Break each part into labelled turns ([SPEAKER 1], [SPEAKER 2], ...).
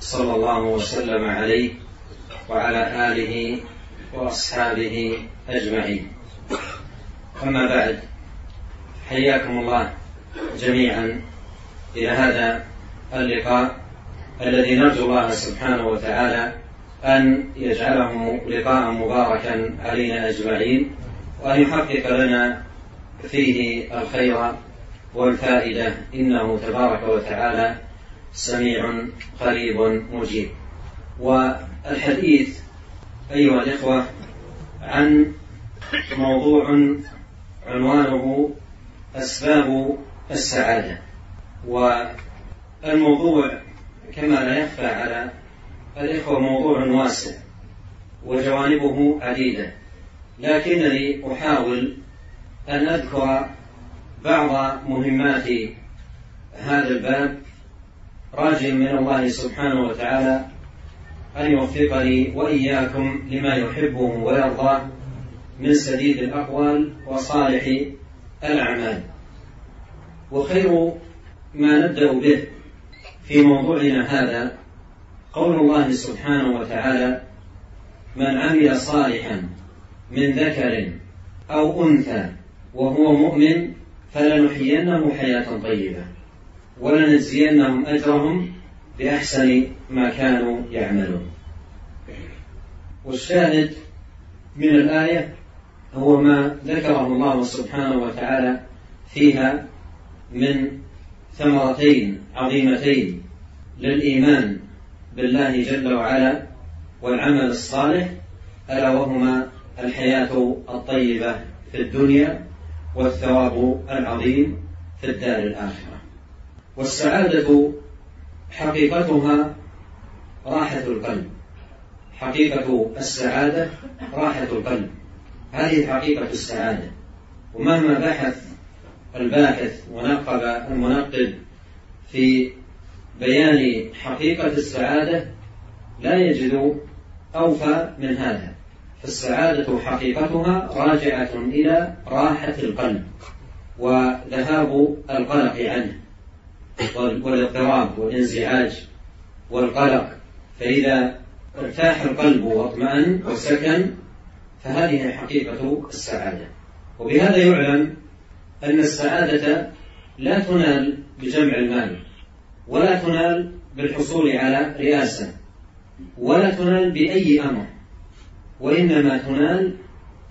[SPEAKER 1] صلى الله وسلم عليه وعلى آله وأصحابه أجمعين أما بعد حياكم الله جميعا إلى هذا اللقاء الذي نرجو الله سبحانه وتعالى أن يجعله لقاء مباركا علينا أجمعين وأن يحقق لنا فيه الخير والفائدة إنه تبارك وتعالى سميع قريب مجيب والحديث أيها الإخوة عن موضوع عنوانه أسباب السعادة والموضوع كما لا يخفى على الإخوة موضوع واسع وجوانبه عديدة لكنني أحاول أن أذكر بعض مهمات هذا الباب راج من الله سبحانه وتعالى أن يوفقني وإياكم لما يحبه ويرضاه من سديد الأقوال وصالح الأعمال وخير ما نبدأ به في موضوعنا هذا قول الله سبحانه وتعالى من عمل صالحا من ذكر أو أنثى وهو مؤمن فلنحيينه حياة طيبة ولنجزينهم أجرهم بأحسن ما كانوا يعملون والشاهد من الآية هو ما ذكره الله سبحانه وتعالى فيها من ثمرتين عظيمتين للإيمان بالله جل وعلا والعمل الصالح ألا وهما الحياة الطيبة في الدنيا والثواب العظيم في الدار الآخرة والسعادة حقيقتها راحة القلب حقيقة السعادة راحة القلب هذه حقيقة السعادة ومهما بحث الباحث ونقب المنقب في بيان حقيقة السعادة لا يجد أوفى من هذا فالسعادة حقيقتها راجعة إلى راحة القلب وذهاب القلق عنه والاضطراب والانزعاج والقلق فإذا ارتاح القلب واطمأن وسكن فهذه حقيقة السعادة وبهذا يعلم أن السعادة لا تنال بجمع المال ولا تنال بالحصول على رئاسة ولا تنال بأي أمر وإنما تنال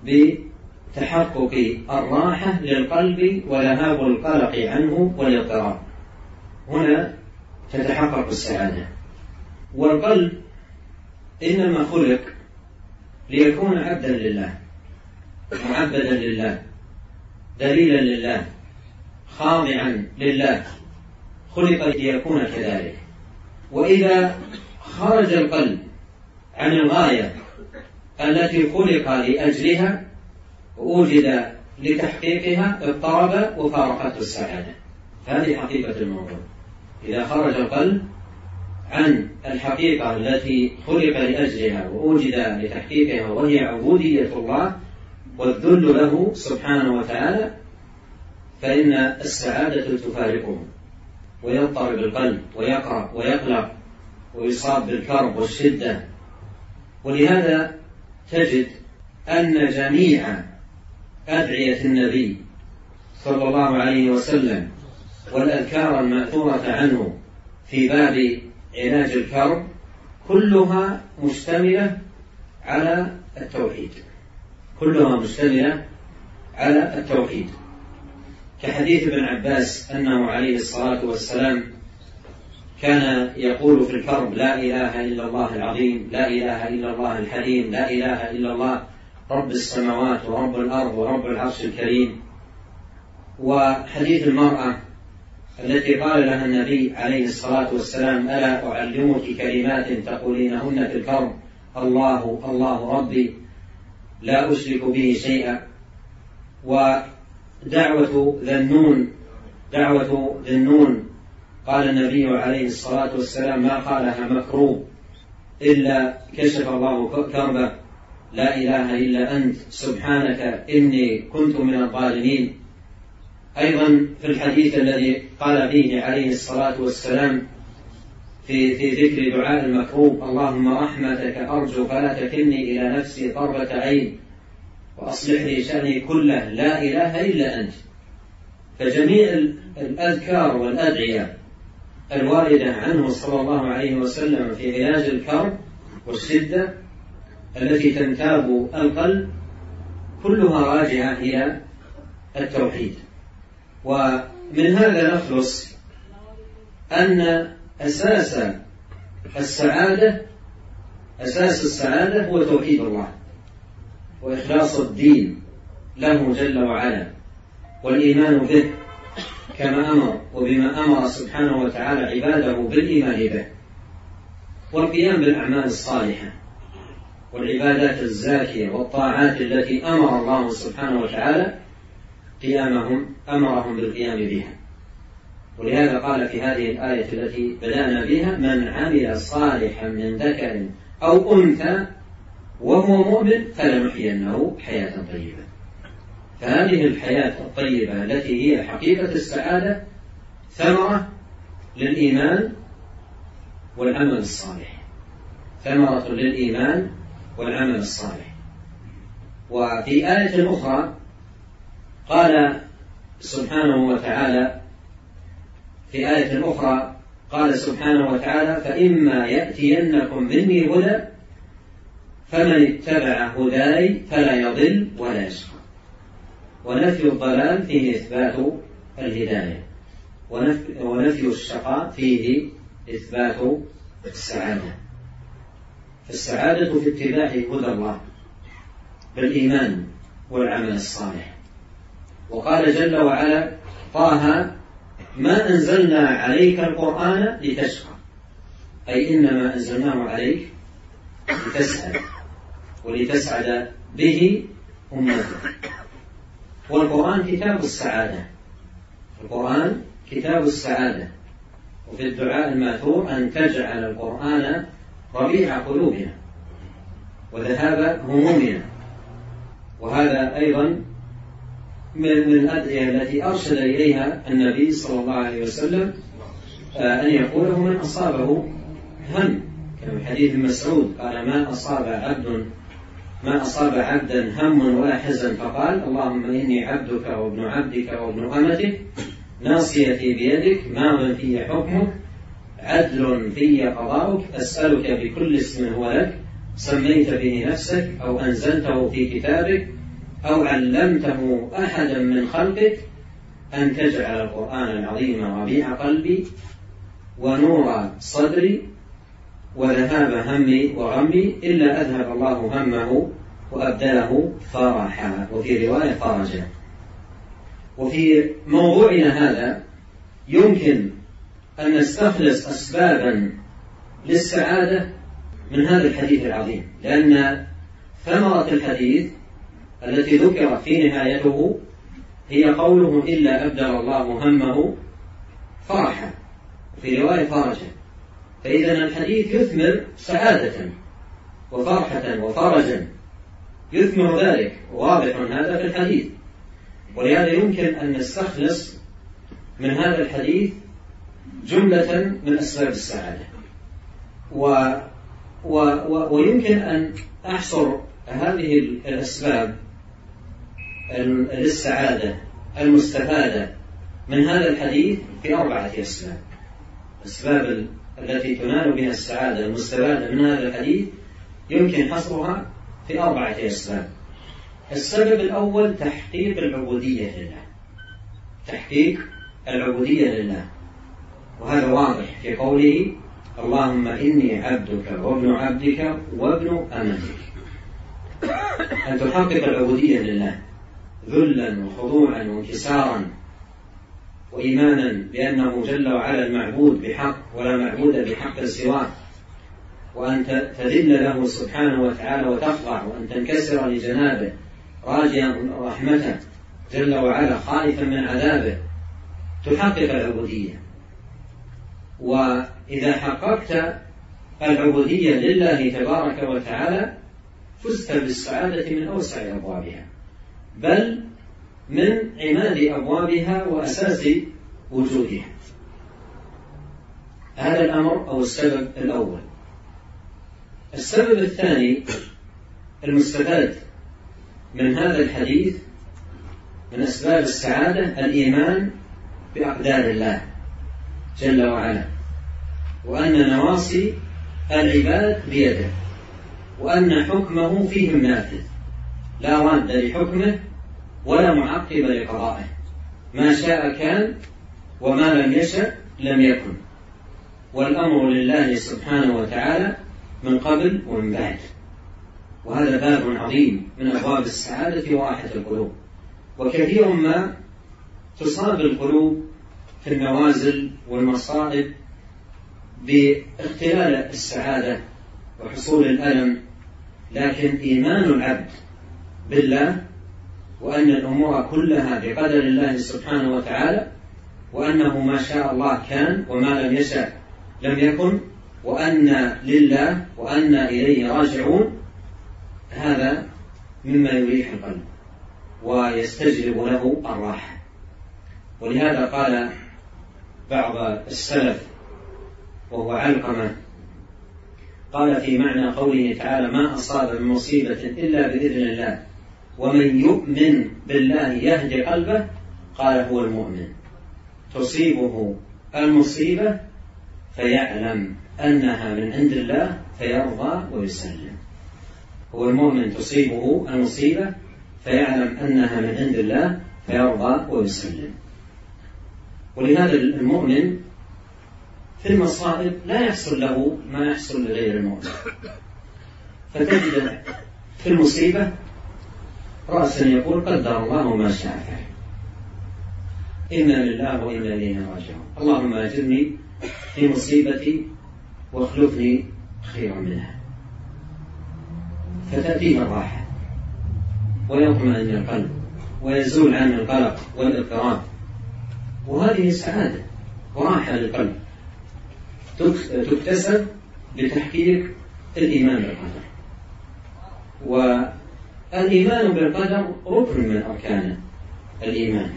[SPEAKER 1] بتحقق الراحة للقلب ولهاب القلق عنه والاضطراب هنا تتحقق السعادة والقلب إنما خلق ليكون عبدا لله معبدا لله دليلا لله خاضعا لله خلق ليكون كذلك وإذا خرج القلب عن الغاية التي خلق لأجلها ووجد لتحقيقها اضطرب وفارقته السعادة هذه حقيقة الموضوع إذا خرج القلب عن الحقيقة التي خلق لأجلها وأوجد لتحقيقها وهي عبودية الله والذل له سبحانه وتعالى فإن السعادة تفارقه ويضطرب القلب ويقرأ ويقلق ويصاب بالكرب والشدة ولهذا تجد أن جميع أدعية النبي صلى الله عليه وسلم والأذكار المأثورة عنه في باب علاج الكرب كلها مشتملة على التوحيد كلها مشتملة على التوحيد كحديث ابن عباس أنه عليه الصلاة والسلام كان يقول في الكرب لا إله إلا الله العظيم لا إله إلا الله الحليم لا إله إلا الله رب السماوات ورب الأرض ورب العرش الكريم وحديث المرأة التي قال لها النبي عليه الصلاة والسلام ألا أعلمك كلمات تقولينهن في الكرب الله الله ربي لا أشرك به شيئا ودعوة ذنون دعوة ذنون قال النبي عليه الصلاة والسلام ما قالها مكروب إلا كشف الله كربه لا إله إلا أنت سبحانك إني كنت من الظالمين أيضا في الحديث الذي قال فيه عليه الصلاة والسلام في في ذكر دعاء المكروب اللهم رحمتك أرجو فلا تكلني إلى نفسي طرفة عين وأصلح لي شأني كله لا إله إلا أنت فجميع الأذكار والأدعية الواردة عنه صلى الله عليه وسلم في علاج الكرب والشدة التي تنتاب القلب كلها راجعة إلى التوحيد ومن هذا نخلص أن أساس السعادة أساس السعادة هو توحيد الله وإخلاص الدين له جل وعلا والإيمان به كما أمر وبما أمر سبحانه وتعالى عباده بالإيمان به والقيام بالأعمال الصالحة والعبادات الزاكية والطاعات التي أمر الله سبحانه وتعالى قيامهم أمرهم بالقيام بها ولهذا قال في هذه الآية التي بدأنا بها من عمل صالحا من ذكر أو أنثى وهو مؤمن فلنحيينه حياة طيبة فهذه الحياة الطيبة التي هي حقيقة السعادة ثمرة للإيمان والعمل الصالح ثمرة للإيمان والعمل الصالح وفي آية أخرى قال سبحانه وتعالى في آية أخرى قال سبحانه وتعالى فإما يأتينكم مني هدى فمن اتبع هداي فلا يضل ولا يشقى ونفي الضلال فيه إثبات الهداية ونفي, الشقاء فيه إثبات السعادة فالسعادة في اتباع هدى الله بالإيمان والعمل الصالح وقال جل وعلا طه ما أنزلنا عليك القرآن لتشقى أي إنما أنزلناه عليك لتسعد ولتسعد به أمتك والقرآن كتاب السعادة القرآن كتاب السعادة وفي الدعاء الماثور أن تجعل القرآن ربيع قلوبنا وذهاب همومنا وهذا أيضا من الأدعية التي أرشد إليها النبي صلى الله عليه وسلم آه، أن يقوله من أصابه هم كما حديث مسعود قال ما أصاب عبد ما أصاب عبدا هم ولا حزن فقال اللهم إني عبدك وابن عبدك وابن أمتك ناصيتي بيدك من في حكمك عدل في قضاؤك أسألك بكل اسم هو لك سميت به نفسك أو أنزلته في كتابك أو علمته أحدا من خلقك أن تجعل القرآن العظيم ربيع قلبي ونور صدري وذهاب همي وغمي إلا أذهب الله همه وأبدله فرحا وفي رواية فرجا وفي موضوعنا هذا يمكن أن نستخلص أسبابا للسعادة من هذا الحديث العظيم لأن ثمرة الحديث التي ذكرت في نهايته هي قوله إلا أبدل الله همه فرحا في رواية فرجا فإذا الحديث يثمر سعادة وفرحة وفرجا يثمر ذلك واضح هذا في الحديث ولهذا يمكن أن نستخلص من هذا الحديث جملة من أسباب السعادة و و و ويمكن أن أحصر هذه الأسباب للسعادة المستفادة من هذا الحديث في أربعة أسباب الأسباب التي تنال بها السعادة المستفادة من هذا الحديث يمكن حصرها في أربعة أسباب السبب الأول تحقيق العبودية لله تحقيق العبودية لله وهذا واضح في قوله اللهم إني عبدك وابن عبدك وابن أمتك أن تحقق العبودية لله ذلا وخضوعا وانكسارا وإيمانا بأنه جل وعلا المعبود بحق ولا معبود بحق سواه وأن تذل له سبحانه وتعالى وتخضع وأن تنكسر لجنابه راجيا رحمته جل وعلا خائفا من عذابه تحقق العبودية وإذا حققت العبودية لله تبارك وتعالى فزت بالسعادة من أوسع أبوابها بل من عماد أبوابها وأساس وجودها هذا الأمر أو السبب الأول السبب الثاني المستفاد من هذا الحديث من أسباب السعادة الإيمان بأقدار الله جل وعلا وأن نواصي العباد بيده وأن حكمه فيهم نافذ لا راد لحكمه ولا معقب لقضائه ما شاء كان وما لم يشأ لم يكن والأمر لله سبحانه وتعالى من قبل ومن بعد وهذا باب عظيم من أبواب السعادة في واحة القلوب وكثير ما تصاب القلوب في النوازل والمصائب باختلال السعادة وحصول الألم لكن إيمان العبد بالله وأن الأمور كلها بقدر الله سبحانه وتعالى وأنه ما شاء الله كان وما لم يشاء لم يكن وأن لله وأن إليه راجعون هذا مما يريح القلب ويستجلب له الراحة ولهذا قال بعض السلف وهو علقمة قال في معنى قوله تعالى ما أصاب من مصيبة إلا بإذن الله ومن يؤمن بالله يهدي قلبه قال هو المؤمن تصيبه المصيبة فيعلم أنها من عند الله فيرضى ويسلم هو المؤمن تصيبه المصيبة فيعلم أنها من عند الله فيرضى ويسلم ولهذا المؤمن في المصائب لا يحصل له ما يحصل لغير المؤمن فتجد في المصيبة رأسا يقول قدر الله ما شاء فعل إنا لله وإنا إليه راجعون اللهم أجرني في مصيبتي واخلفني خيرا منها فتأتيه الراحة ويطمئن القلب ويزول عنه القلق والاضطراب وهذه سعادة وراحة للقلب تكتسب بتحقيق الإيمان بالقدر الإيمان بالقدر ركن من أركان الإيمان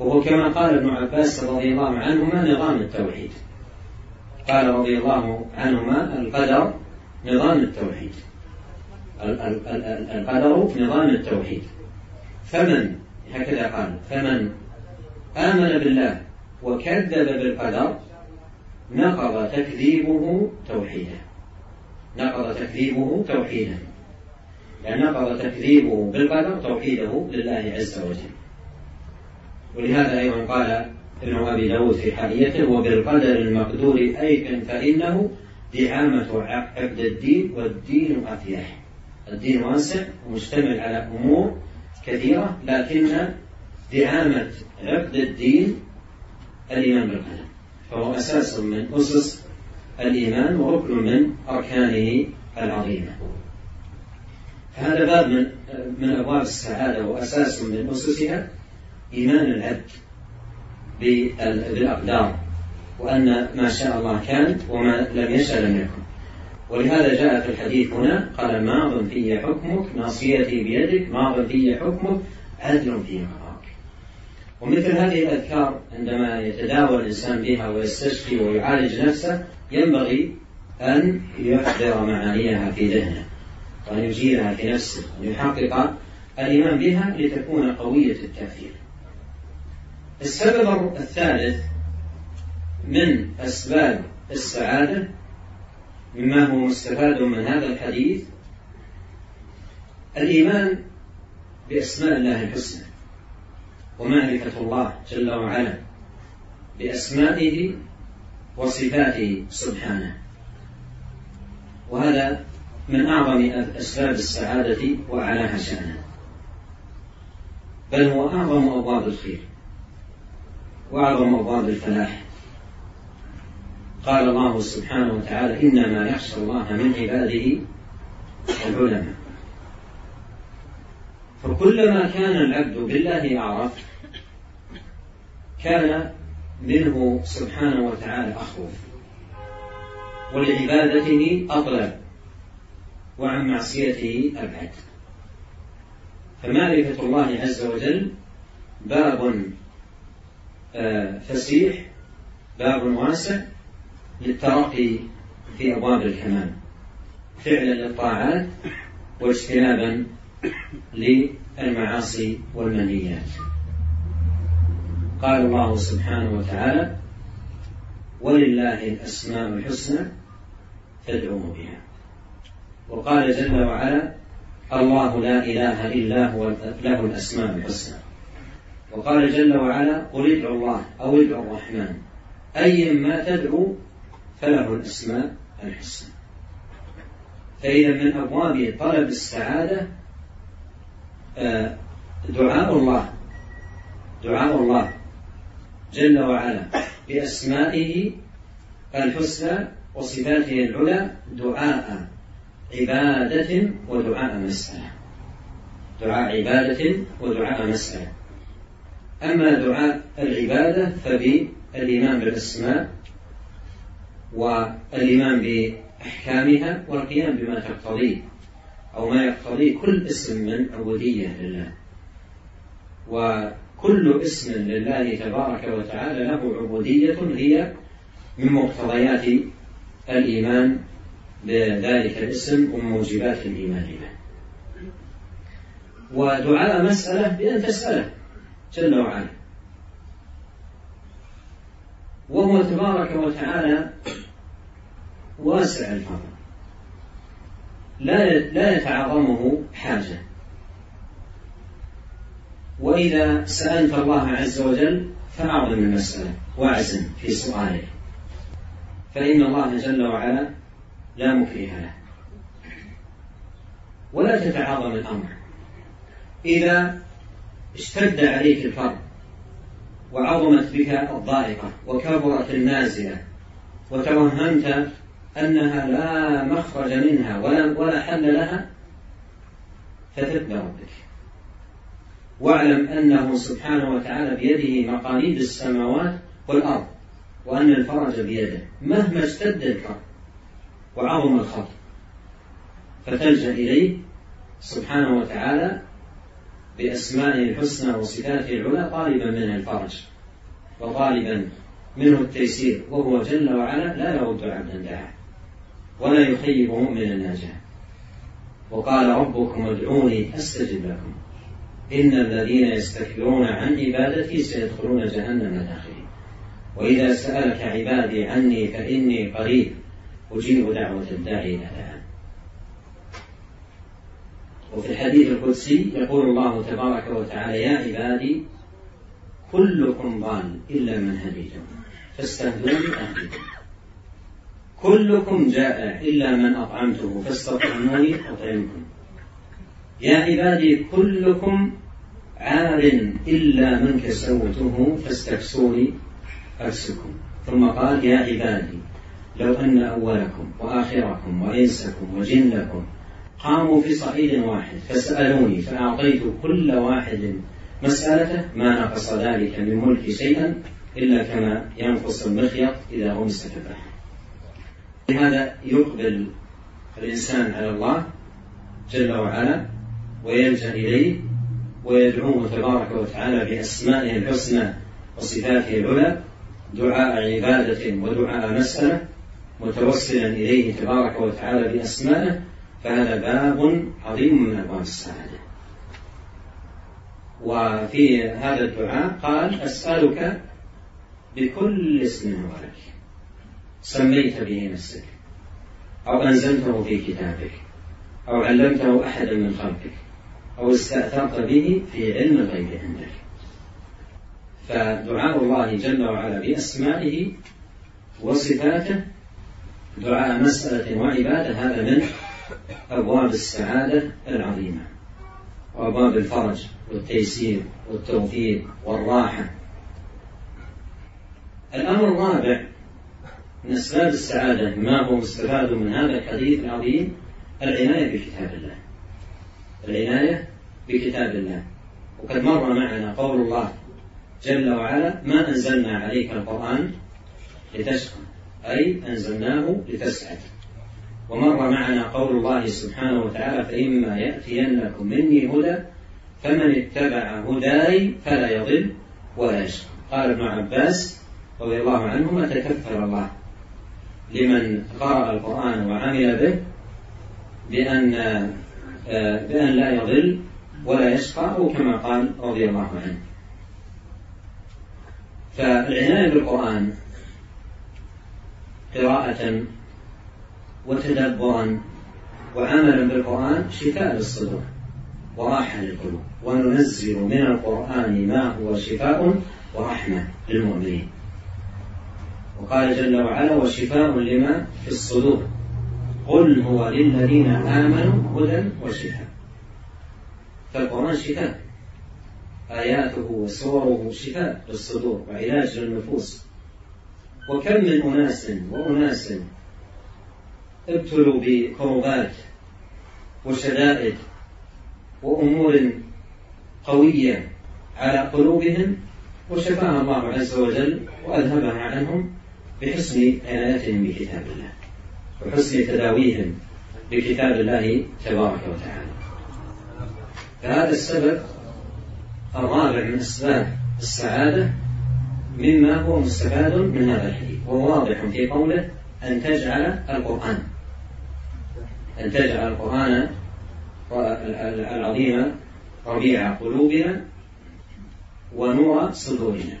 [SPEAKER 1] وهو كما قال ابن عباس رضي الله عنهما نظام التوحيد قال رضي الله عنهما القدر نظام التوحيد القدر نظام التوحيد فمن هكذا قال فمن آمن بالله وكذب بالقدر نقض تكذيبه توحيده نقض تكذيبه توحيده نقض تكذيبه بالقدر توحيده لله عز وجل ولهذا أيضا قال ابن أبي داود في حاليته وبالقدر المقدور أيكن فإنه دعامة عقد الدين والدين أفيح الدين واسع ومشتمل على أمور كثيرة لكن دعامة عقد الدين الإيمان بالقدر فهو أساس من أسس الإيمان وركن من أركانه العظيمة فهذا باب من من ابواب السعاده واساس من اسسها ايمان العبد بالاقدار وان ما شاء الله كان وما لم يشاء لم يكن ولهذا جاء في الحديث هنا قال ماض في حكمك ناصيتي بيدك ماض في حكمك عدل في قضاك ومثل هذه الاذكار عندما يتداول الانسان بها ويستشفي ويعالج نفسه ينبغي ان يحضر معانيها في ذهنه وأن يزيلها في نفسه وأن يحقق الإيمان بها لتكون قوية التأثير السبب الثالث من أسباب السعادة مما هو مستفاد من هذا الحديث الإيمان بأسماء الله الحسنى ومعرفة الله جل وعلا بأسمائه وصفاته سبحانه وهذا من أعظم أسباب السعادة وأعلاها شأنا بل هو أعظم أبواب الخير وأعظم أبواب الفلاح قال الله سبحانه وتعالى إنما يخشى الله من عباده العلماء فكلما كان العبد بالله أعرف كان منه سبحانه وتعالى أخوف ولعبادته أطلب وعن معصيته أبعد فمعرفة الله عز وجل باب آه، فسيح باب واسع للترقي في أبواب الكمال فعلا للطاعات واجتنابا للمعاصي والمنيات قال الله سبحانه وتعالى ولله الأسماء الحسنى فادعوه بها وقال جل وعلا الله لا إله إلا هو له الأسماء الحسنى وقال جل وعلا قل ادعوا الله أو ادعوا الرحمن أيا ما تدعو فله الأسماء الحسنى فإذا من أبواب طلب السعادة آه، دعاء الله دعاء الله جل وعلا بأسمائه الحسنى وصفاته العلى دعاء عبادة ودعاء مسألة دعاء عبادة ودعاء مسألة أما دعاء العبادة فبالإيمان بالأسماء والإيمان بأحكامها والقيام بما تقتضيه أو ما يقتضيه كل اسم من عبودية لله وكل اسم لله تبارك وتعالى له عبودية هي من مقتضيات الإيمان بذلك الاسم وموجبات موجبات الإيمان به ودعاء مسألة بأن تسأله جل وعلا وهو تبارك وتعالى واسع الفضل لا لا يتعاظمه حاجة وإذا سألت الله عز وجل فأعظم المسألة واعزم في سؤاله فإن الله جل وعلا لا مكره له ولا تتعاظم الأمر إذا اشتد عليك الفرد وعظمت بك الضائقة وكبرت النازلة وتوهمت أنها لا مخرج منها ولا ولا حل لها فتتبع بك واعلم أنه سبحانه وتعالى بيده مقاليد السماوات والأرض وأن الفرج بيده مهما اشتد الفرد وعظم الخلق فتلجأ إليه سبحانه وتعالى بأسمائه الحسنى وصفاته العلى طالبا منه الفرج وطالبا منه التيسير وهو جل وعلا لا يرد عبدا دعاه ولا يخيب مؤمنا ناجا وقال ربكم ادعوني استجب لكم إن الذين يستكبرون عن عبادتي سيدخلون جهنم داخلي وإذا سألك عبادي عني فإني قريب أجيب دعوة الداعي إلى الآن وفي الحديث القدسي يقول الله تبارك وتعالى يا عبادي كلكم ضال إلا من هديتم فاستهدوني أهديكم كلكم جائع إلا من أطعمته فاستطعموني أطعمكم يا عبادي كلكم عار إلا من كسوته فاستكسوني أكسكم ثم قال يا عبادي لو أن أولكم وآخركم وإنسكم وجنكم قاموا في صعيد واحد فسألوني فأعطيت كل واحد مسألته ما نقص ذلك من ملكي شيئا إلا كما ينقص المخيط إذا غمس في البحر لهذا يقبل الإنسان على الله جل وعلا ويلجأ إليه ويدعوه تبارك وتعالى بأسمائه الحسنى وصفاته العلى دعاء عبادة ودعاء مسألة متوسلا إليه تبارك وتعالى بأسمائه فهذا باب عظيم من أبواب السعادة وفي هذا الدعاء قال أسألك بكل اسم هو لك سميت به نفسك أو أنزلته في كتابك أو علمته أحدا من خلقك أو استأثرت به في علم الغيب عندك فدعاء الله جل وعلا بأسمائه وصفاته دعاء مسألة وعبادة هذا من أبواب السعادة العظيمة وأبواب الفرج والتيسير والتوفيق والراحة الأمر الرابع من أسباب السعادة ما هو مستفاد من هذا الحديث العظيم العناية بكتاب الله العناية بكتاب الله وقد مر معنا قول الله جل وعلا ما أنزلنا عليك القرآن لتشقى أي أنزلناه لتسعد ومر معنا قول الله سبحانه وتعالى فإما يأتينكم مني هدى فمن اتبع هداي فلا يضل ولا يشقى قال ابن عباس رضي الله عنهما تكفل الله لمن قرأ القرآن وعمل به بأن بأن لا يضل ولا يشقى أو كما قال رضي الله عنه فالعناية بالقرآن قراءة وتدبرا وعملا بالقرآن شفاء للصدور وراحة للقلوب وننزل من القرآن ما هو شفاء ورحمة للمؤمنين وقال جل وعلا وشفاء لما في الصدور قل هو للذين آمنوا هدى وشفاء فالقرآن شفاء آياته وسوره شفاء للصدور وعلاج للنفوس وكم من أناس وأناس ابتلوا بكروبات وشدائد وأمور قوية على قلوبهم وشفاها الله عز وجل وأذهبها عنهم بحسن عنايتهم بكتاب الله وحسن تداويهم بكتاب الله تبارك وتعالى فهذا السبب الرابع من أسباب السعادة مما هو مستفاد من هذا الحديث وواضح في قوله أن تجعل القرآن أن تجعل القرآن العظيم ربيع قلوبنا ونور صدورنا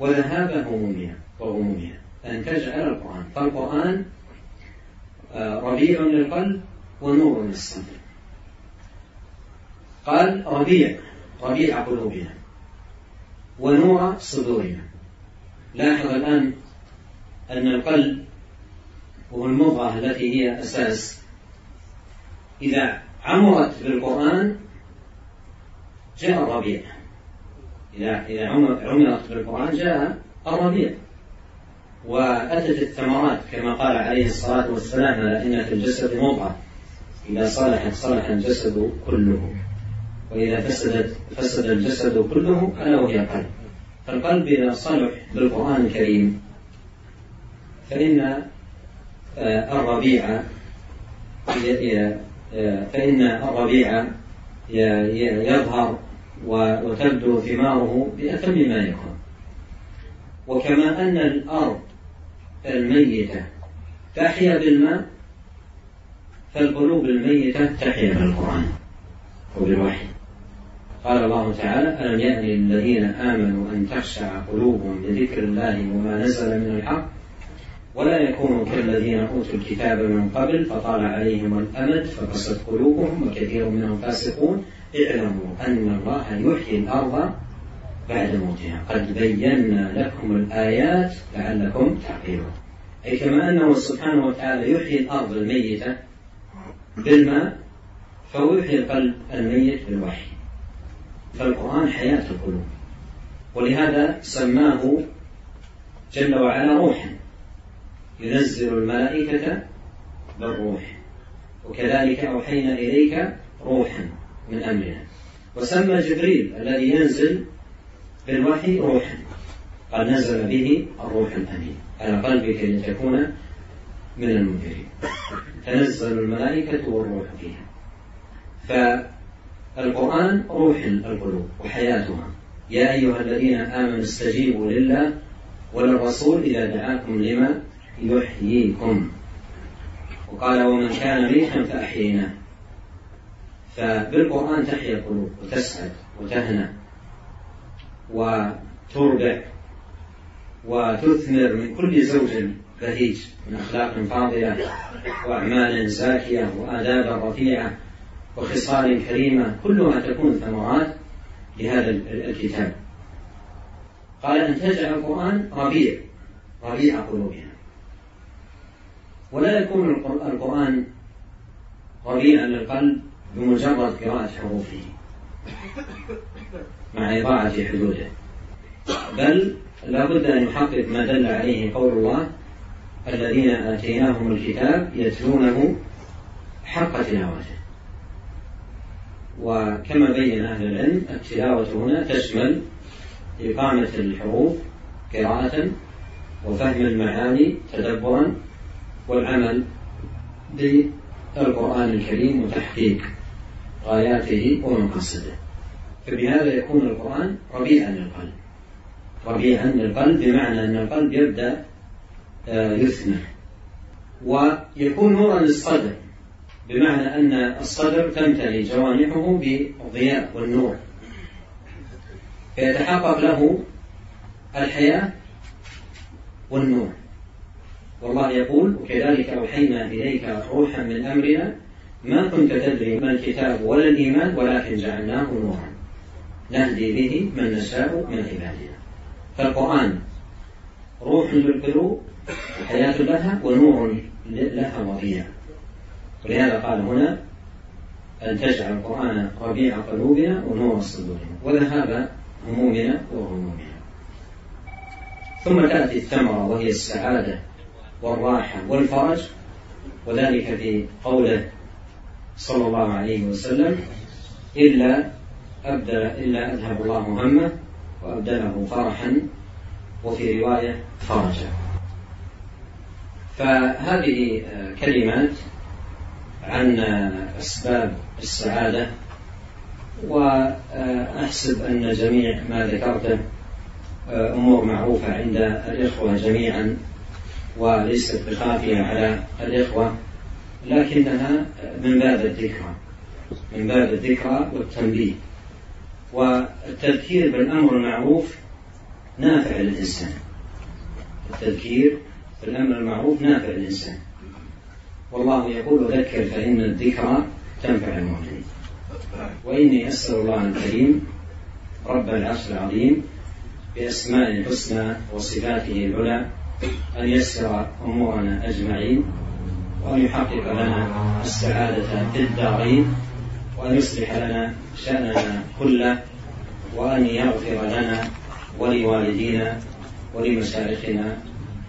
[SPEAKER 1] وذهاب همومنا وغمومنا أن تجعل القرآن فالقرآن آه، ربيع للقلب ونور للصدر قال ربيع ربيع قلوبنا ونور صدورنا لاحظ الآن أن القلب هو المضغة التي هي أساس إذا عمرت بالقرآن جاء الربيع إذا إذا عمرت بالقرآن جاء الربيع وأتت الثمرات كما قال عليه الصلاة والسلام إن في الجسد مضغة إذا صلحت صلح الجسد كله وإذا فسدت فسد الجسد كله ألا وهي القلب فالقلب إذا صلح بالقرآن الكريم فإن آه، الربيع آه، فإن الربيع يظهر وتبدو ثماره بأتم ما يكون وكما أن الأرض الميتة تحيا بالماء فالقلوب الميتة تحيا بالقرآن وبالوحي قال الله تعالى ألم يأن للذين آمنوا أن تخشع قلوبهم لذكر الله وما نزل من الحق ولا يكونوا كالذين أوتوا الكتاب من قبل فطال عليهم الأمد فقست قلوبهم وكثير منهم فاسقون اعلموا أن الله يحيي الأرض بعد موتها قد بينا لكم الآيات لعلكم تعقلون أي كما أنه سبحانه وتعالى يحيي الأرض الميتة بالماء فهو يحيي القلب الميت بالوحي فالقرآن حياة القلوب ولهذا سماه جل وعلا روحا ينزل الملائكة بالروح وكذلك أوحينا إليك روحا من أمرنا وسمى جبريل الذي ينزل بالوحي روحا قد نزل به الروح الأمين على قلبك لتكون من المنذرين تنزل الملائكة والروح فيها القرآن روح القلوب وحياتها يا أيها الذين آمنوا استجيبوا لله وللرسول إذا دعاكم لما يحييكم وقال ومن كان ريحا فأحييناه فبالقرآن تحيا القلوب وتسعد وتهنى وتربع وتثمر من كل زوج بهيج من أخلاق فاضلة وأعمال زاكية وآداب رفيعة وخصال كريمة كلها تكون ثمرات لهذا الكتاب قال أن تجعل القرآن ربيع ربيع قلوبنا ولا يكون القرآن ربيعا للقلب بمجرد قراءة حروفه مع إضاعة حدوده بل لابد أن يحقق ما دل عليه قول الله الذين آتيناهم الكتاب يتلونه حق تلاوته وكما بين أهل العلم التلاوة هنا تشمل إقامة الحروف قراءة وفهم المعاني تدبرا والعمل بالقرآن الكريم وتحقيق غاياته ومقصده فبهذا يكون القرآن ربيعا للقلب ربيعا للقلب بمعنى أن القلب يبدأ آه، يثنى ويكون نورا للصدر بمعنى أن الصدر تمتلي جوانحه بالضياء والنور فيتحقق له الحياة والنور والله يقول وكذلك أوحينا إليك روحا من أمرنا ما كنت تدري ما الكتاب ولا الإيمان ولكن جعلناه نورا نهدي به من نشاء من عبادنا فالقرآن روح للقلوب وحياة لها ونور لها وضياء ولهذا قال هنا أن تجعل القرآن ربيع قلوبنا ونور صدورنا وذهاب همومنا وغمومنا ثم تأتي الثمرة وهي السعادة والراحة والفرج وذلك في قوله صلى الله عليه وسلم إلا أبدل إلا أذهب الله همه وأبدله فرحا وفي رواية فرجا فهذه كلمات عن أسباب السعادة وأحسب أن جميع ما ذكرته آه، أمور معروفة عند الإخوة جميعا وليست بخافية على الإخوة لكنها من باب الذكرى من باب الذكرى والتنبيه والتذكير بالأمر المعروف نافع للإنسان التذكير بالأمر المعروف نافع للإنسان والله يقول ذكر فإن الذكرى تنفع المؤمنين وإني أسأل الله الكريم رب العرش العظيم بأسمائه الحسنى وصفاته العلى أن يسر أمورنا أجمعين وأن يحقق لنا السعادة في الدارين وأن يصلح لنا شأننا كله وأن يغفر لنا ولوالدينا ولمشايخنا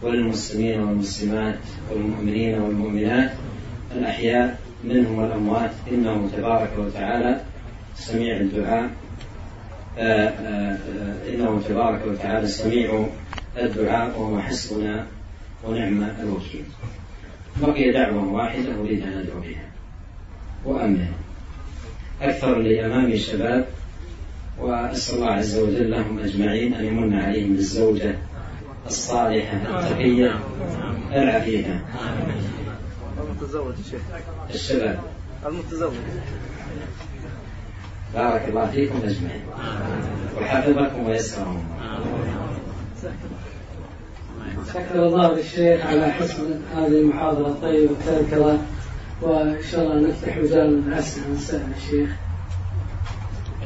[SPEAKER 1] وللمسلمين والمسلمات والمؤمنين والمؤمنات الأحياء منهم والأموات إنه تبارك وتعالى سميع الدعاء آآ آه، آآ آه، آه، إنه تبارك وتعالى سميع الدعاء وهو حسبنا ونعم الوكيل بقي دعوة واحدة أريد أن أدعو بها وأمنها أكثر لأمامي الشباب وأسأل الله عز وجل لهم أجمعين أن يمن عليهم بالزوجة الصالحة التقية العفيفة المتزوج الشيخ الشباب المتزوج بارك الله فيكم أجمعين وحفظكم ويسرهم شكر الله للشيخ على حسن هذه المحاضرة الطيبة والتذكرة وإن شاء الله نفتح مجال الأسئلة ونسأل الشيخ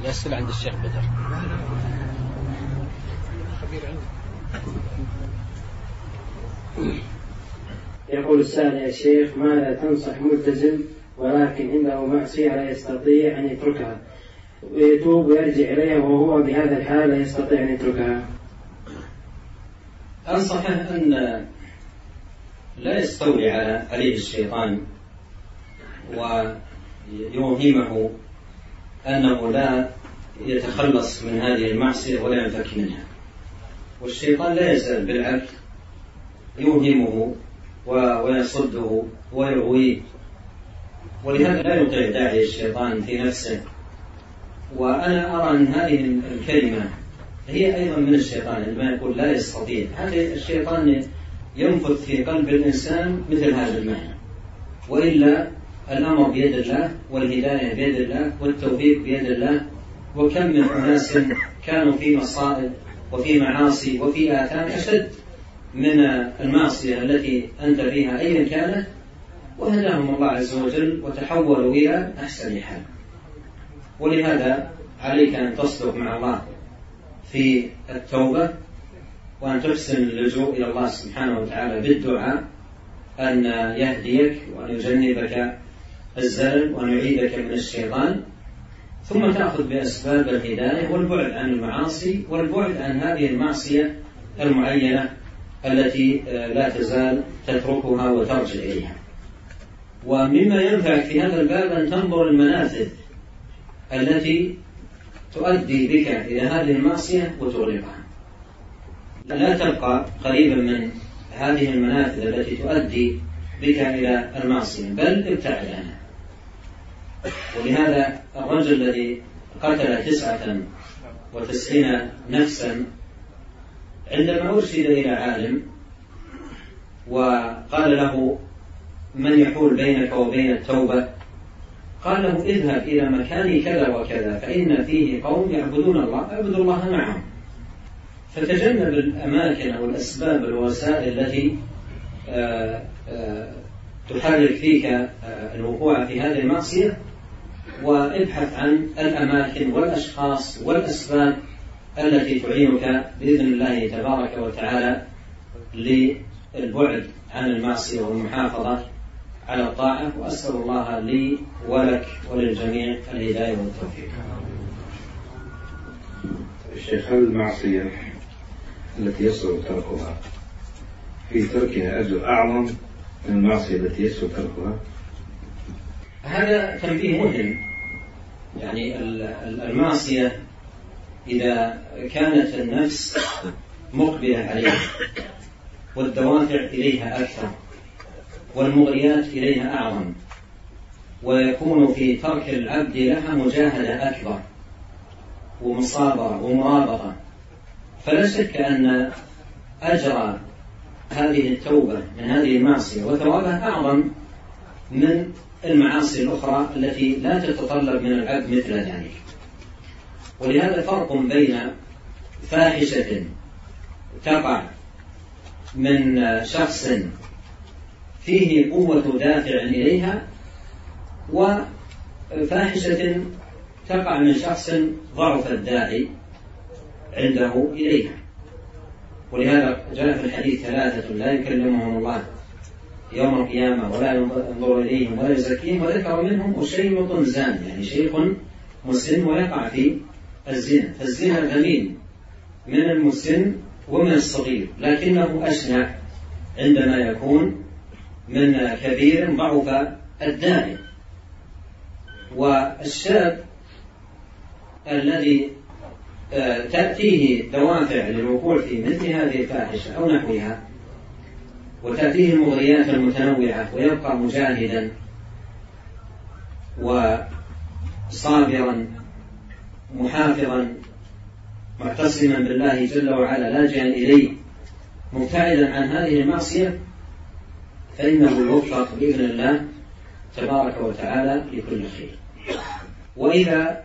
[SPEAKER 1] الأسئلة عند الشيخ بدر يقول السائل يا شيخ ماذا تنصح ملتزم ولكن عنده معصية لا يستطيع أن يتركها ويتوب ويرجع إليها وهو بهذا الحال لا يستطيع أن يتركها أنصحه أن لا يستولي على عليه الشيطان ويوهمه أنه لا يتخلص من هذه المعصية ولا ينفك منها والشيطان لا يزال بالعبد يوهمه ويصده ويغويه ولهذا لا يطيع داعي الشيطان في نفسه وأنا أرى أن هذه الكلمة هي أيضا من الشيطان عندما يقول لا يستطيع هذا الشيطان ينفث في قلب الإنسان مثل هذا المعنى وإلا الأمر بيد الله والهداية بيد الله والتوفيق بيد الله وكم من أناس كانوا في مصائب وفي معاصي وفي آثام أشد من المعصية التي أنت فيها أيا كانت وهداهم الله عز وجل وتحولوا إلى أحسن حال ولهذا عليك أن تصدق مع الله في التوبة وأن تحسن اللجوء إلى الله سبحانه وتعالى بالدعاء أن يهديك وأن يجنبك الزلل وأن يعيدك من الشيطان ثم تأخذ بأسباب الهداية والبعد عن المعاصي والبعد عن هذه المعصية المعينة التي آه، لا تزال تتركها وترجع إليها ومما ينفعك في هذا الباب أن تنظر المنافذ التي تؤدي بك إلى هذه المعصية وتغلقها لا تبقى قريبا من هذه المنافذ التي تؤدي بك إلى المعصية بل ابتعد عنها ولهذا الرجل الذي قتل تسعة وتسعين نفسا عندما أرسل إلى عالم وقال له من يحول بينك وبين التوبة قال له اذهب إلى مكان كذا وكذا فإن فيه قوم يعبدون الله اعبد الله معهم فتجنب الأماكن أو الأسباب الوسائل التي آه، آه، تحرك فيك آه، الوقوع في هذه المعصية وابحث عن الأماكن والأشخاص والأسباب التي تعينك بإذن الله تبارك وتعالى للبعد عن المعصية والمحافظة على الطاعة وأسأل الله لي ولك وللجميع الهداية والتوفيق الشيخ هل المعصية التي يصعب تركها في تركها أجر أعظم من المعصية التي يصعب تركها هذا تنبيه مهم يعني المعصية إذا كانت النفس مقبلة عليها والدوافع إليها أكثر والمغريات إليها أعظم ويكون في ترك العبد لها مجاهدة أكبر ومصابرة ومرابطة فلا شك أن أجر هذه التوبة من هذه المعصية وثوابها أعظم من المعاصي الأخرى التي لا تتطلب من العبد مثل ذلك ولهذا فرق بين فاحشة تقع من شخص فيه قوة دافع إليها وفاحشة تقع من شخص ضعف الداعي عنده إليها ولهذا جاء في الحديث ثلاثة لا يكلمهم الله يوم القيامة ولا ينظر إليهم ولا يزكيهم وذكر منهم شيخ زان يعني شيخ مسلم ويقع في الزنا فالزنا مميل من المسن ومن الصغير لكنه أشنع عندما يكون من كبير ضعف الدائم والشاب الذي آه، تأتيه دوافع للوقوع في مثل هذه الفاحشة أو نحوها وتأتيه المغريات المتنوعة ويبقى مجاهدا وصابرا محافظا معتصما بالله جل وعلا لاجئا إليه مبتعدا عن هذه المعصية فإنه يوفق بإذن الله تبارك وتعالى لكل خير وإذا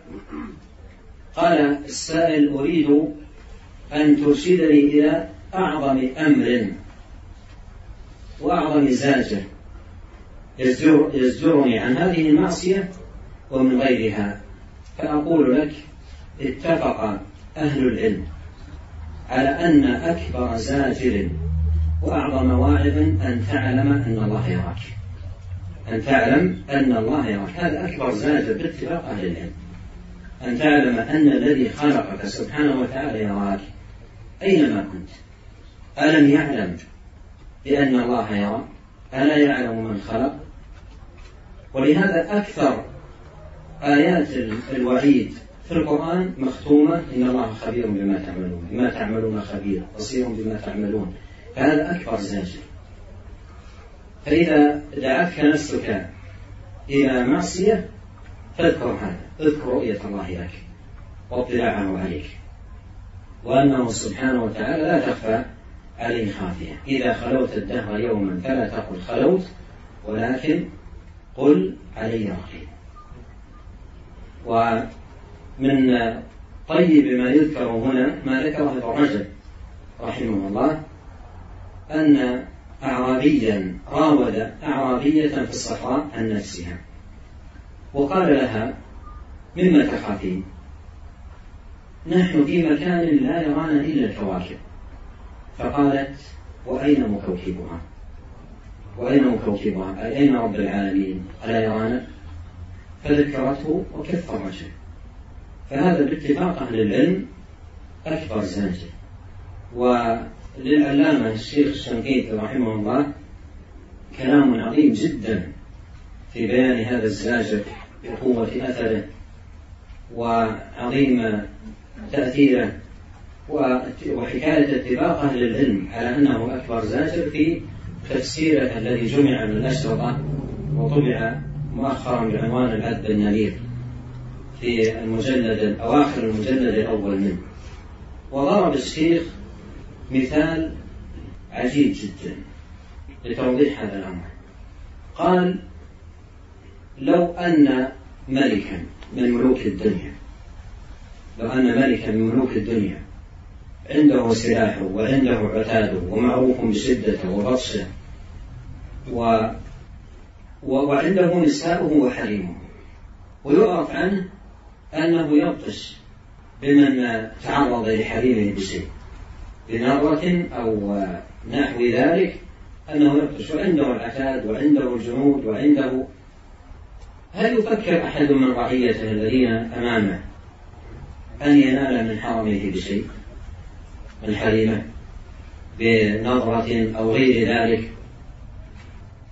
[SPEAKER 1] قال السائل أريد أن ترشدني إلى أعظم أمر وأعظم زاجة يزجرني عن هذه المعصية ومن غيرها فأقول لك اتفق أهل العلم على أن أكبر زاجر وأعظم واعظ أن تعلم أن الله يراك أن تعلم أن الله يراك هذا أكبر زاجر باتفاق أهل العلم أن تعلم أن الذي خلقك سبحانه وتعالى يراك أينما كنت ألم يعلم بأن الله يرى ألا يعلم من خلق ولهذا أكثر آيات الوعيد في القرآن مختومة إن الله خبير بما تعملون ما تعملون خبير بصير بما تعملون فهذا أكبر زاجر فإذا دعتك نفسك إلى معصية فاذكر هذا اذكر رؤية الله لك واطلاعه عليك وأنه سبحانه وتعالى لا تخفى عليه خافية إذا خلوت الدهر يوما فلا تقل خلوت ولكن قل علي رقيب من طيب ما يذكر هنا ما ذكره ابن رجب رحمه الله أن أعرابيا راود أعرابية في الصحراء عن نفسها وقال لها مما تخافين نحن في مكان لا يرانا إلا الكواكب فقالت وأين مكوكبها وأين مكوكبها أين رب العالمين ألا يرانا فذكرته وكف الرجل فهذا باتفاق أهل العلم أكبر زنجة وللعلامة الشيخ الشنقيطي رحمه الله كلام عظيم جدا في بيان هذا الزاجر بقوة أثره وعظيم تأثيره وحكاية اتفاق أهل العلم على أنه أكبر زاجر في تفسيره الذي جمع من الأشرطة وطبع مؤخرا بعنوان العذب النذير في المجلد أواخر المجلد الأول منه وضرب الشيخ مثال عجيب جدا لتوضيح هذا الأمر قال لو أن ملكا من ملوك الدنيا لو أن ملكا من ملوك الدنيا عنده سلاحه وعنده عتاده ومعروف بشدته وبطشه و... و... وعنده نساؤه وحريمه ويعرف عنه أنه يبطش بمن تعرض لحريمه بشيء بنظرة أو نحو ذلك أنه يبطش وعنده العتاد وعنده الجنود وعنده هل يفكر أحد من رعيته الذين أمامه أن ينال من حرمه بشيء من حريمه بنظرة أو غير ذلك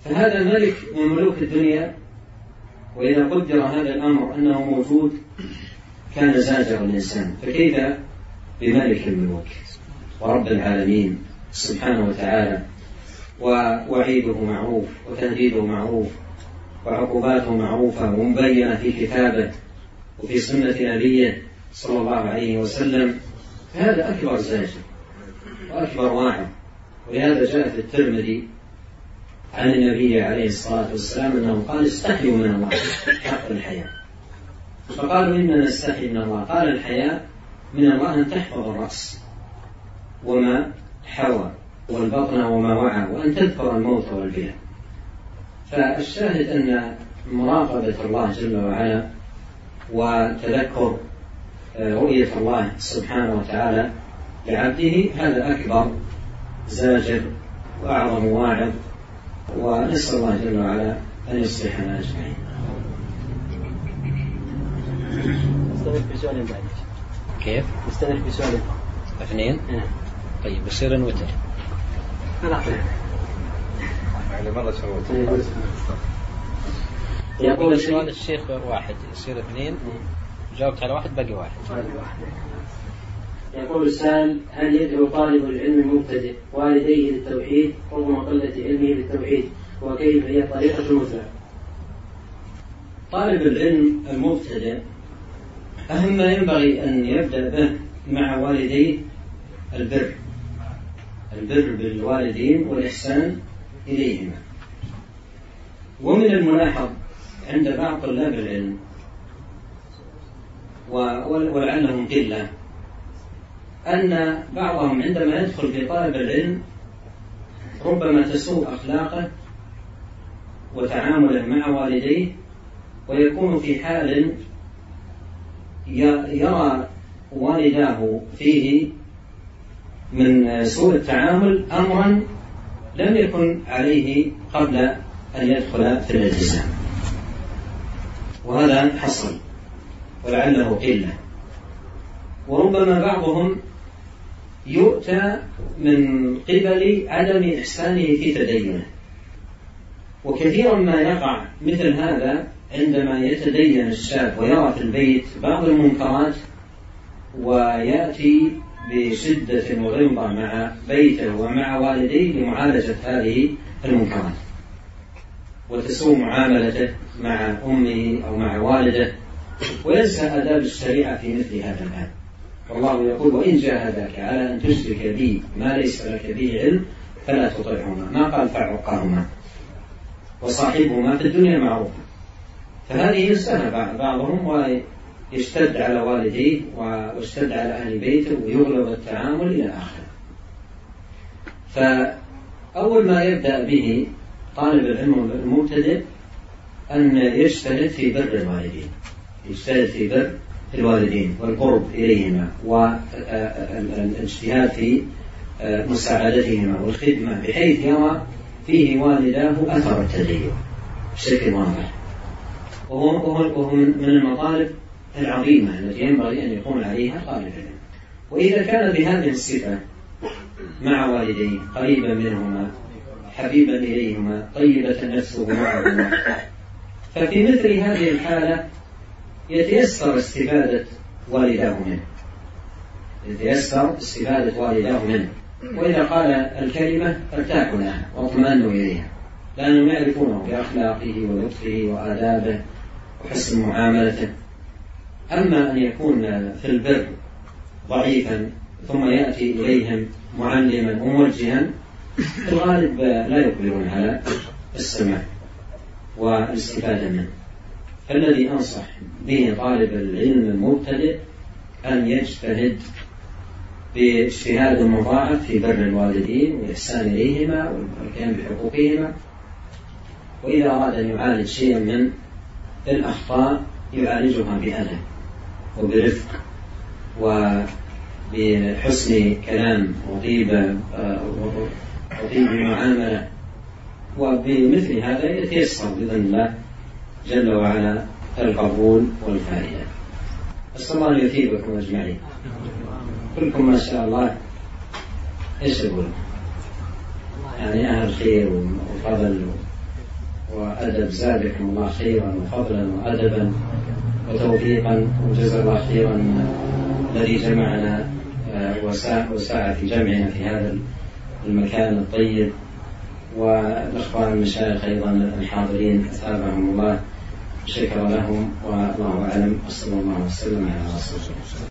[SPEAKER 1] فهذا الملك من ملوك الدنيا وإذا قدر هذا الأمر أنه موجود كان زاجر الإنسان فكيف بملك الملوك ورب العالمين سبحانه وتعالى ووعيده معروف وتهديده معروف وعقوباته معروفة ومبينة في كتابه وفي سنة نبيه صلى الله عليه وسلم هذا أكبر زاجر وأكبر واحد ولهذا جاء في الترمذي عن النبي عليه الصلاة والسلام أنه قال استحيوا من الله حق الحياة فقالوا إننا نستحي من الله قال الحياة من الله أن تحفظ الرأس وما حوى والبطن وما وعى وأن تذكر الموت والبيع فالشاهد أن مراقبة الله جل وعلا وتذكر آه، رؤية الله سبحانه وتعالى لعبده هذا أكبر زاجر وأعظم واعظ ونسأل الله جل وعلا أن يصلحنا لنا أجمعين نستمر بسؤال بعد كيف؟ نستمر بسؤال اثنين؟ نعم طيب بصير نوتر أنا طيب. يعني مرة طيب،
[SPEAKER 2] يقول سؤال
[SPEAKER 1] الشيخ واحد يصير اثنين إيه. جاوبت على واحد باقي واحد باقي واحد يقول السائل هل يدعو طالب العلم المبتدئ والديه للتوحيد رغم قلة علمه بالتوحيد وكيف هي طريقة المثلى؟ طالب العلم المبتدئ أهم ما ينبغي أن يبدأ به مع والديه البر البر بالوالدين والإحسان إليهما ومن الملاحظ عند بعض طلاب العلم ولعلهم قلة أن بعضهم عندما يدخل في طلب العلم ربما تسوء أخلاقه وتعامله مع والديه ويكون في حال يرى والداه فيه من سوء التعامل أمرا لم يكن عليه قبل أن يدخل في الالتزام وهذا حصل ولعله قله وربما بعضهم يؤتى من قبل عدم إحسانه في تدينه وكثيرا ما يقع مثل هذا عندما يتدين الشاب ويرى في البيت بعض المنكرات ويأتي بشدة وغمضة مع بيته ومع والديه لمعالجة هذه المنكرات وتسوء معاملته مع أمه أو مع والده وينسى آداب الشريعة في مثل هذا الأمر والله يقول وإن جاهداك على أن تشرك بي ما ليس لك به علم فلا تطعهما ما قال فعقهما وصاحبهما في الدنيا معروفا فهذه السنة بعضهم ويشتد على والديه واشتد على أهل بيته ويغلب التعامل إلى آخره فأول ما يبدأ به طالب العلم المبتدئ أن يجتهد في بر الوالدين يجتهد في بر الوالدين والقرب إليهما والاجتهاد آه، آه، في آه، مساعدتهما والخدمة بحيث يرى فيه والداه أثر التدين بشكل واضح وهو, وهو من المطالب العظيمة التي ينبغي أن يقوم عليها طالب العلم وإذا كان بهذه الصفة مع والديه قريبا منهما حبيبا إليهما طيبة نفسه معهما ففي مثل هذه الحالة يتيسر استفادة والداه منه يتيسر استفادة والداه منه وإذا قال الكلمة ارتاحوا لها واطمأنوا إليها لأنهم يعرفونه بأخلاقه ولطفه وآدابه وحسن معاملته أما أن يكون في البر ضعيفا ثم يأتي إليهم معلما وموجها في الغالب لا يقبلون على السمع والاستفادة منه فالذي أنصح به طالب العلم المبتدئ أن يجتهد باجتهاد مضاعف في بر الوالدين والإحسان إليهما والقيام بحقوقهما وإذا أراد أن يعالج شيئا من الأخطاء يعالجها بأدب وبرفق وبحسن كلام وطيب آه، وطيب معاملة وبمثل هذا يتيسر بإذن الله جل وعلا القبول والفائدة أسأل الله أن يثيبكم أجمعين كلكم ما شاء الله ايش أقول يعني أهل خير وفضل وأدب زادكم الله خيرا وفضلا وأدبا وتوفيقا وجزا الله خيرا الذي جمعنا آه، وساع في جمعنا في هذا المكان الطيب والإخوان المشايخ أيضا الحاضرين أثابهم الله شكرا لهم والله أعلم وصلى الله وسلم على رسول الله